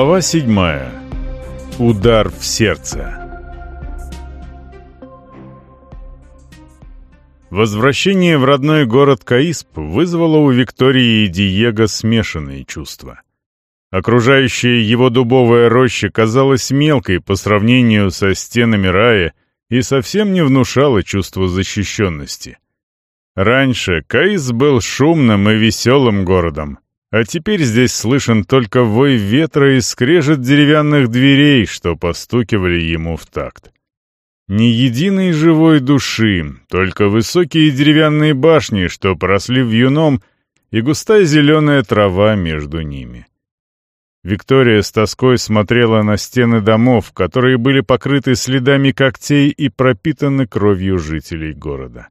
Глава седьмая. Удар в сердце. Возвращение в родной город Каисп вызвало у Виктории и Диего смешанные чувства. Окружающая его дубовая роща казалась мелкой по сравнению со стенами рая и совсем не внушала чувства защищенности. Раньше Каис был шумным и веселым городом, а теперь здесь слышен только вой ветра и скрежет деревянных дверей, что постукивали ему в такт. Ни единой живой души, только высокие деревянные башни, что поросли вьюном, и густая зеленая трава между ними. Виктория с тоской смотрела на стены домов, которые были покрыты следами когтей и пропитаны кровью жителей города.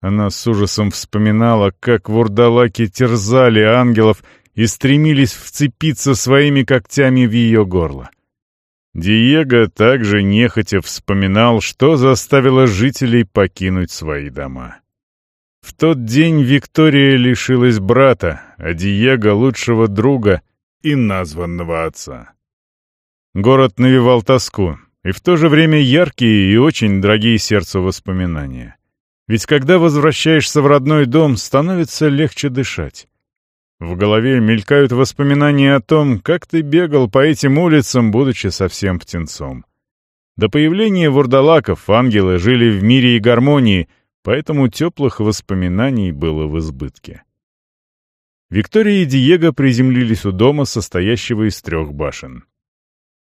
Она с ужасом вспоминала, как вурдалаки терзали ангелов и стремились вцепиться своими когтями в ее горло. Диего также нехотя вспоминал, что заставило жителей покинуть свои дома. В тот день Виктория лишилась брата, а Диего — лучшего друга и названного отца. Город навевал тоску, и в то же время яркие и очень дорогие сердцу воспоминания. Ведь когда возвращаешься в родной дом, становится легче дышать. В голове мелькают воспоминания о том, как ты бегал по этим улицам, будучи совсем птенцом. До появления вурдалаков ангелы жили в мире и гармонии, поэтому теплых воспоминаний было в избытке. Виктория и Диего приземлились у дома, состоящего из трех башен.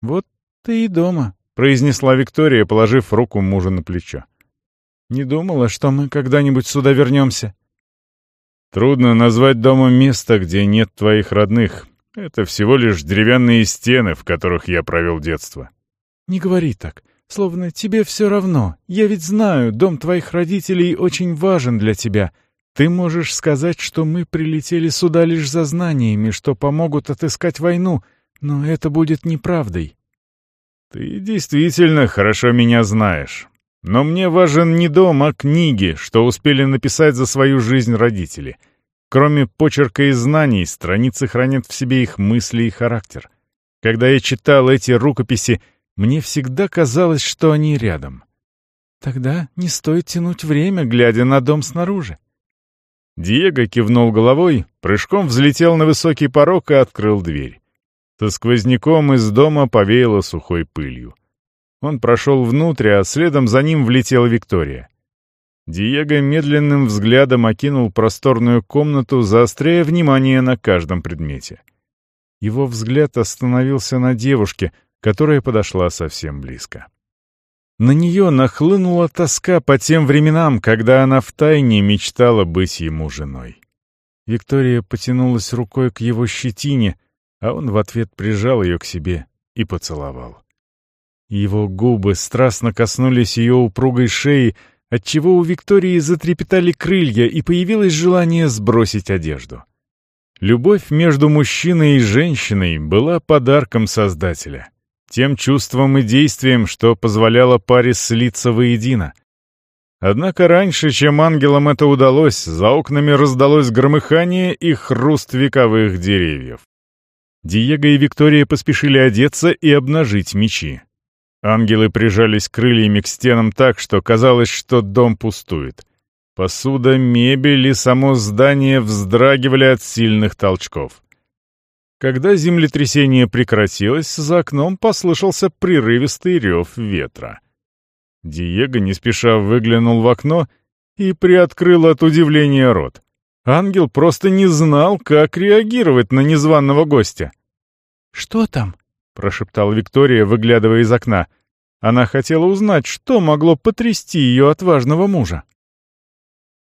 «Вот ты и дома», — произнесла Виктория, положив руку мужа на плечо. Не думала, что мы когда-нибудь сюда вернемся. Трудно назвать домом место, где нет твоих родных. Это всего лишь деревянные стены, в которых я провел детство. Не говори так. Словно тебе все равно. Я ведь знаю, дом твоих родителей очень важен для тебя. Ты можешь сказать, что мы прилетели сюда лишь за знаниями, что помогут отыскать войну, но это будет неправдой. Ты действительно хорошо меня знаешь. Но мне важен не дом, а книги, что успели написать за свою жизнь родители. Кроме почерка и знаний, страницы хранят в себе их мысли и характер. Когда я читал эти рукописи, мне всегда казалось, что они рядом. Тогда не стоит тянуть время, глядя на дом снаружи. Диего кивнул головой, прыжком взлетел на высокий порог и открыл дверь. Со сквозняком из дома повеяло сухой пылью. Он прошел внутрь, а следом за ним влетела Виктория. Диего медленным взглядом окинул просторную комнату, заостряя внимание на каждом предмете. Его взгляд остановился на девушке, которая подошла совсем близко. На нее нахлынула тоска по тем временам, когда она втайне мечтала быть ему женой. Виктория потянулась рукой к его щетине, а он в ответ прижал ее к себе и поцеловал. Его губы страстно коснулись ее упругой шеи, отчего у Виктории затрепетали крылья и появилось желание сбросить одежду. Любовь между мужчиной и женщиной была подарком Создателя, тем чувством и действием, что позволяло паре слиться воедино. Однако раньше, чем ангелам это удалось, за окнами раздалось громыхание и хруст вековых деревьев. Диего и Виктория поспешили одеться и обнажить мечи. Ангелы прижались крыльями к стенам так, что казалось, что дом пустует. Посуда, мебель и само здание вздрагивали от сильных толчков. Когда землетрясение прекратилось, за окном послышался прерывистый рев ветра. Диего не спеша выглянул в окно и приоткрыл от удивления рот. Ангел просто не знал, как реагировать на незваного гостя. «Что там?» — прошептала Виктория, выглядывая из окна. Она хотела узнать, что могло потрясти ее отважного мужа.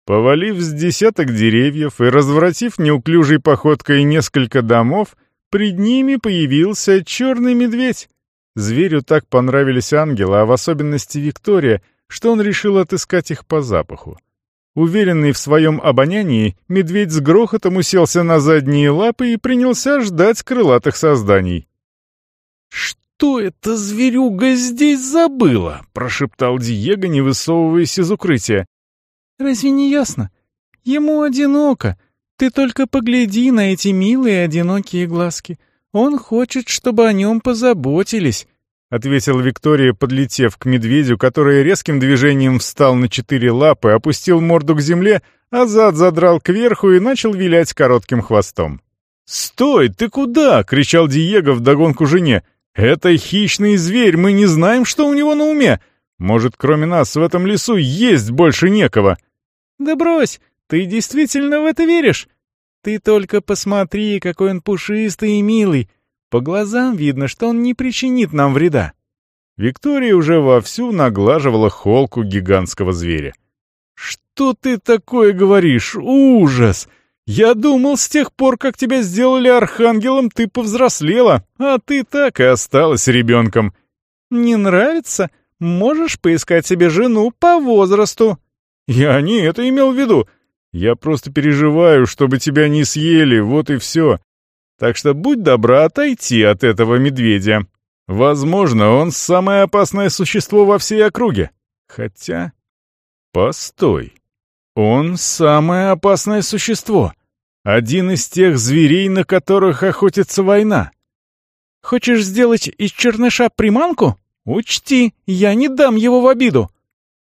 Повалив с десяток деревьев и развратив неуклюжей походкой несколько домов, пред ними появился черный медведь. Зверю так понравились ангелы, а в особенности Виктория, что он решил отыскать их по запаху. Уверенный в своем обонянии, медведь с грохотом уселся на задние лапы и принялся ждать крылатых созданий. «Что эта зверюга здесь забыла?» — прошептал Диего, не высовываясь из укрытия. «Разве не ясно? Ему одиноко. Ты только погляди на эти милые одинокие глазки. Он хочет, чтобы о нем позаботились», — ответила Виктория, подлетев к медведю, который резким движением встал на четыре лапы, опустил морду к земле, а зад задрал кверху и начал вилять коротким хвостом. «Стой, ты куда?» — кричал Диего вдогонку жене. «Это хищный зверь, мы не знаем, что у него на уме. Может, кроме нас в этом лесу есть больше некого?» «Да брось, ты действительно в это веришь? Ты только посмотри, какой он пушистый и милый. По глазам видно, что он не причинит нам вреда». Виктория уже вовсю наглаживала холку гигантского зверя. «Что ты такое говоришь? Ужас! Я думал, с тех пор, как тебя сделали архангелом, ты повзрослела, а ты так и осталась ребенком. Не нравится? Можешь поискать себе жену по возрасту». «Я не это имел в виду. Я просто переживаю, чтобы тебя не съели, вот и все. Так что будь добра отойти от этого медведя. Возможно, он самое опасное существо во всей округе. Хотя... Постой. Он самое опасное существо. Один из тех зверей, на которых охотится война. Хочешь сделать из черныша приманку? Учти, я не дам его в обиду.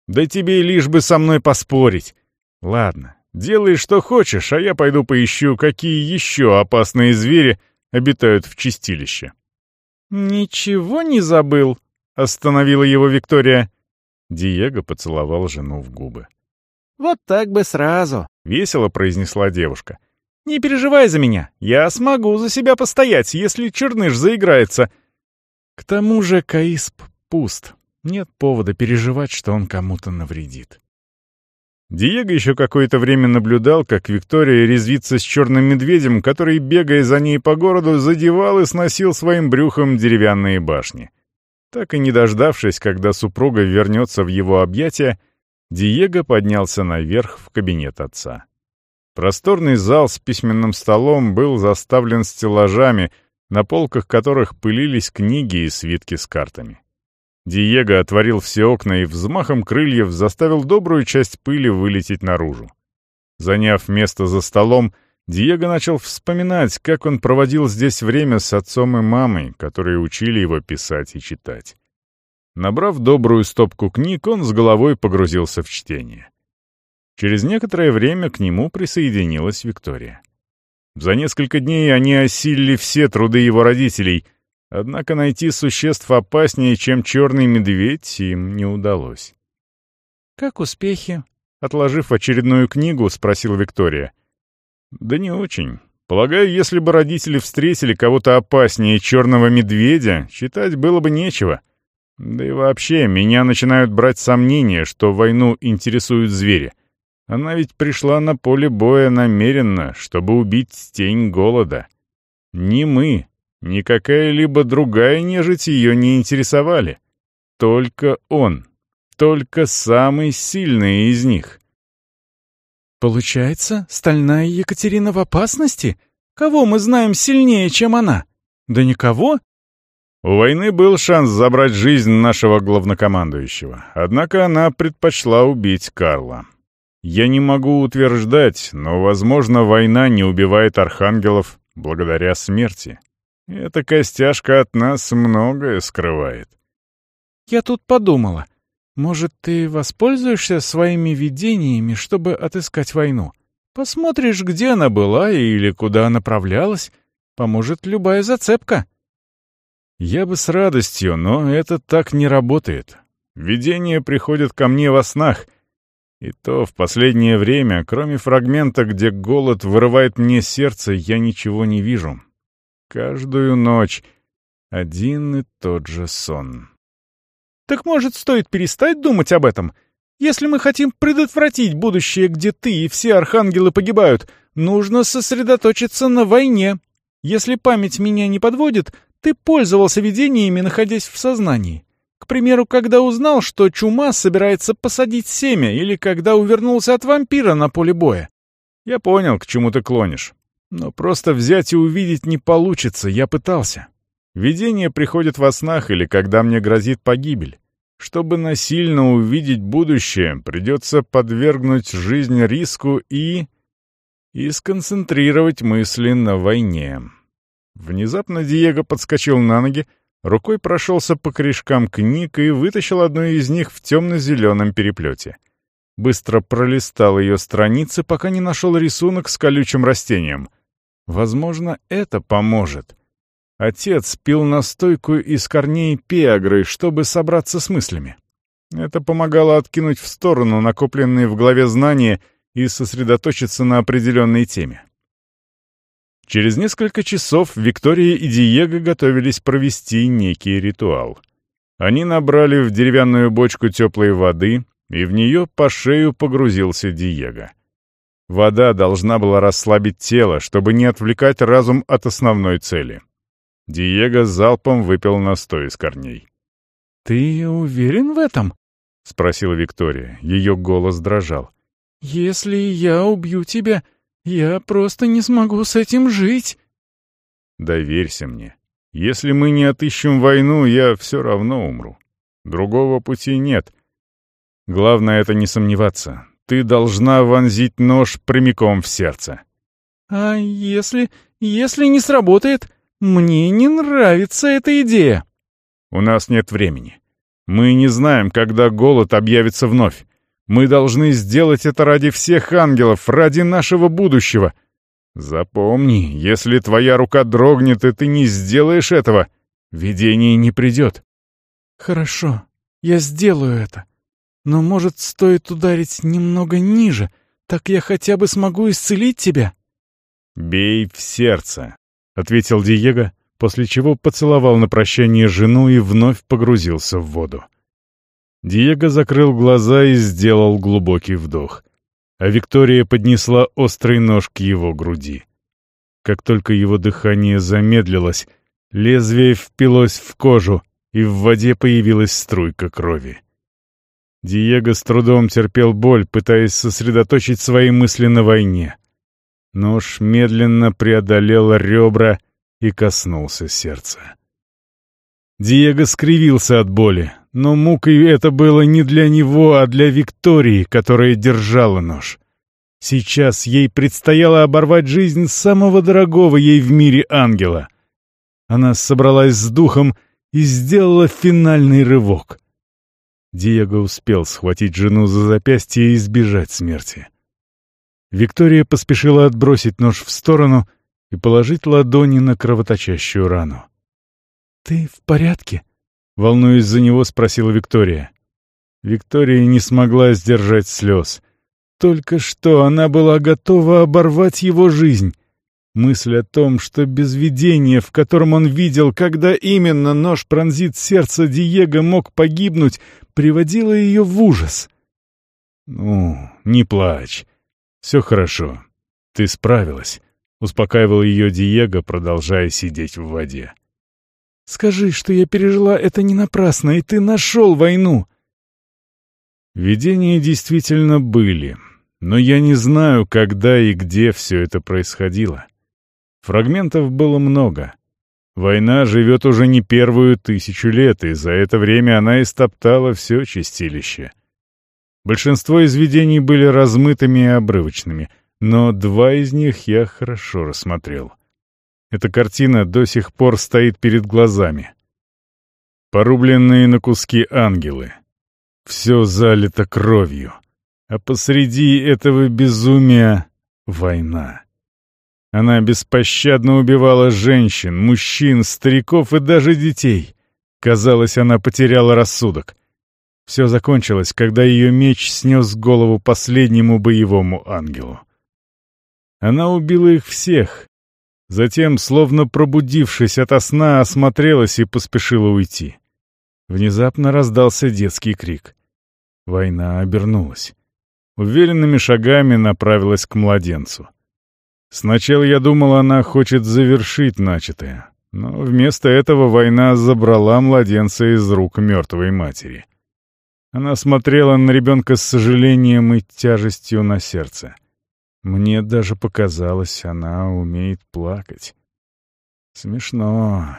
Да тебе лишь бы со мной поспорить. Ладно, Делай, что хочешь, а я пойду поищу, какие еще опасные звери обитают в чистилище». «Ничего не забыл», — остановила его Виктория. Диего поцеловал жену в губы. «Вот так бы сразу», — весело произнесла девушка. «Не переживай за меня, я смогу за себя постоять, если черныш заиграется». К тому же Каисп пуст, нет повода переживать, что он кому-то навредит. Диего еще какое-то время наблюдал, как Виктория резвится с черным медведем, который, бегая за ней по городу, задевал и сносил своим брюхом деревянные башни. Так и не дождавшись, когда супруга вернется в его объятия, Диего поднялся наверх в кабинет отца. Просторный зал с письменным столом был заставлен стеллажами, на полках которых пылились книги и свитки с картами. Диего отворил все окна и взмахом крыльев заставил добрую часть пыли вылететь наружу. Заняв место за столом, Диего начал вспоминать, как он проводил здесь время с отцом и мамой, которые учили его писать и читать. Набрав добрую стопку книг, он с головой погрузился в чтение. Через некоторое время к нему присоединилась Виктория. За несколько дней они осилили все труды его родителей, Однако найти существ опаснее, чем черный медведь, им не удалось. «Как успехи?» — отложив очередную книгу, спросила Виктория. «Да не очень. Полагаю, если бы родители встретили кого-то опаснее черного медведя, читать было бы нечего. Да и вообще, меня начинают брать сомнения, что войну интересуют звери. Она ведь пришла на поле боя намеренно, чтобы убить тень голода. Не мы, Никакая либо другая нежить ее не интересовали. Только он. Только самый сильный из них. Получается, стальная Екатерина в опасности? Кого мы знаем сильнее, чем она? Да никого? У войны был шанс забрать жизнь нашего главнокомандующего, однако она предпочла убить Карла. Я не могу утверждать, но, возможно, война не убивает архангелов благодаря смерти. Эта костяшка от нас многое скрывает. Я тут подумала, может, ты воспользуешься своими видениями, чтобы отыскать войну? Посмотришь, где она была или куда направлялась. Поможет любая зацепка. Я бы с радостью, но это так не работает. Видения приходят ко мне во снах. И то в последнее время, кроме фрагмента, где голод вырывает мне сердце, я ничего не вижу. Каждую ночь один и тот же сон. Так может, стоит перестать думать об этом? Если мы хотим предотвратить будущее, где ты и все архангелы погибают, нужно сосредоточиться на войне. Если память меня не подводит, ты пользовался видениями, находясь в сознании. К примеру, когда узнал, что чума собирается посадить семя, или когда увернулся от вампира на поле боя. Я понял, к чему ты клонишь. Но просто взять и увидеть не получится, я пытался. Видение приходит во снах или когда мне грозит погибель. Чтобы насильно увидеть будущее, придется подвергнуть жизнь риску и... и сконцентрировать мысли на войне. Внезапно Диего подскочил на ноги, рукой прошелся по корешкам книг и вытащил одну из них в темно-зеленом переплете. Быстро пролистал ее страницы, пока не нашел рисунок с колючим растением. Возможно, это поможет. Отец пил настойку из корней пиагры, чтобы собраться с мыслями. Это помогало откинуть в сторону накопленные в голове знания и сосредоточиться на определенной теме. Через несколько часов Виктория и Диего готовились провести некий ритуал. Они набрали в деревянную бочку теплой воды, и в нее по шею погрузился Диего. Вода должна была расслабить тело, чтобы не отвлекать разум от основной цели. Диего залпом выпил настой из корней. «Ты уверен в этом?» — спросила Виктория. Ее голос дрожал. «Если я убью тебя, я просто не смогу с этим жить». «Доверься мне. Если мы не отыщем войну, я все равно умру. Другого пути нет. Главное — это не сомневаться. Ты должна вонзить нож прямиком в сердце». «А если... если не сработает? Мне не нравится эта идея». «У нас нет времени. Мы не знаем, когда голод объявится вновь. Мы должны сделать это ради всех ангелов, ради нашего будущего. Запомни, если твоя рука дрогнет, и ты не сделаешь этого, видение не придет. Хорошо, я сделаю это. Но, может, стоит ударить немного ниже, так я хотя бы смогу исцелить тебя? «Бей в сердце», — ответил Диего, после чего поцеловал на прощание жену и вновь погрузился в воду. Диего закрыл глаза и сделал глубокий вдох, а Виктория поднесла острый нож к его груди. Как только его дыхание замедлилось, лезвие впилось в кожу, и в воде появилась струйка крови. Диего с трудом терпел боль, пытаясь сосредоточить свои мысли на войне. Нож медленно преодолел ребра и коснулся сердца. Диего скривился от боли, но мукой это было не для него, а для Виктории, которая держала нож. Сейчас ей предстояло оборвать жизнь самого дорогого ей в мире ангела. Она собралась с духом и сделала финальный рывок. Диего успел схватить жену за запястье и избежать смерти. Виктория поспешила отбросить нож в сторону — и положить ладони на кровоточащую рану. «Ты в порядке?» — волнуясь за него, спросила Виктория. Виктория не смогла сдержать слез. Только что она была готова оборвать его жизнь. Мысль о том, что без видения, в котором он видел, когда именно нож пронзит сердце Диего, мог погибнуть, приводила ее в ужас. «Ну, не плачь. Все хорошо. Ты справилась. Успокаивал ее Диего, продолжая сидеть в воде. «Скажи, что я пережила это не напрасно, и ты нашел войну!» Видения действительно были, но я не знаю, когда и где все это происходило. Фрагментов было много. Война живет уже не первую тысячу лет, и за это время она истоптала все чистилище. Большинство из видений были размытыми и обрывочными — но два из них я хорошо рассмотрел. Эта картина до сих пор стоит перед глазами. Порубленные на куски ангелы. Все залито кровью. А посреди этого безумия — война. Она беспощадно убивала женщин, мужчин, стариков и даже детей. Казалось, она потеряла рассудок. Все закончилось, когда ее меч снес голову последнему боевому ангелу. Она убила их всех. Затем, словно пробудившись ото сна, осмотрелась и поспешила уйти. Внезапно раздался детский крик. Война обернулась. Уверенными шагами направилась к младенцу. Сначала я думал, она хочет завершить начатое, но вместо этого война забрала младенца из рук мертвой матери. Она смотрела на ребенка с сожалением и тяжестью на сердце. Мне даже показалось, она умеет плакать. Смешно.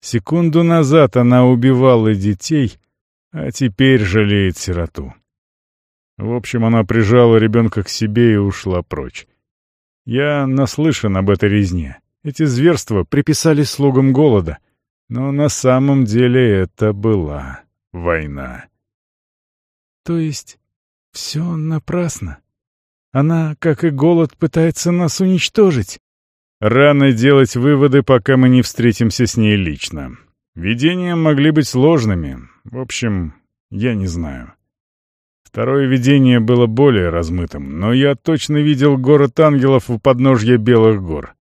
Секунду назад она убивала детей, а теперь жалеет сироту. В общем, она прижала ребенка к себе и ушла прочь. Я наслышан об этой резне. эти зверства приписали слугам голода, но на самом деле это была война. То есть все напрасно? Она, как и голод, пытается нас уничтожить? Рано делать выводы, пока мы не встретимся с ней лично. Видения могли быть ложными. В общем, я не знаю. Второе видение было более размытым, но я точно видел город ангелов у подножья Белых гор.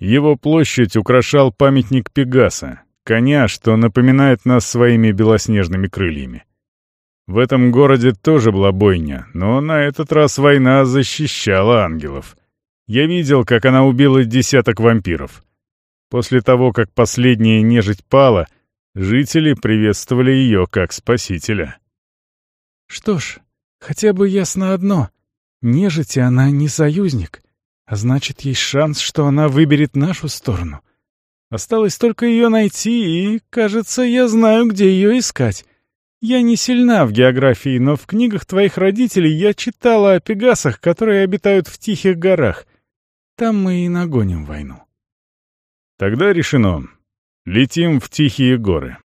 Его площадь украшал памятник Пегаса, коня, что напоминает нас своими белоснежными крыльями. В этом городе тоже была бойня, но на этот раз война защищала ангелов. Я видел, как она убила десяток вампиров. После того, как последняя нежить пала, жители приветствовали ее как спасителя. Что ж, хотя бы ясно одно. Нежити она не союзник, а значит, есть шанс, что она выберет нашу сторону. Осталось только ее найти, и, кажется, я знаю, где ее искать. Я не сильна в географии, но в книгах твоих родителей я читала о пегасах, которые обитают в тихих горах. Там мы и нагоним войну. Тогда решено. Летим в тихие горы.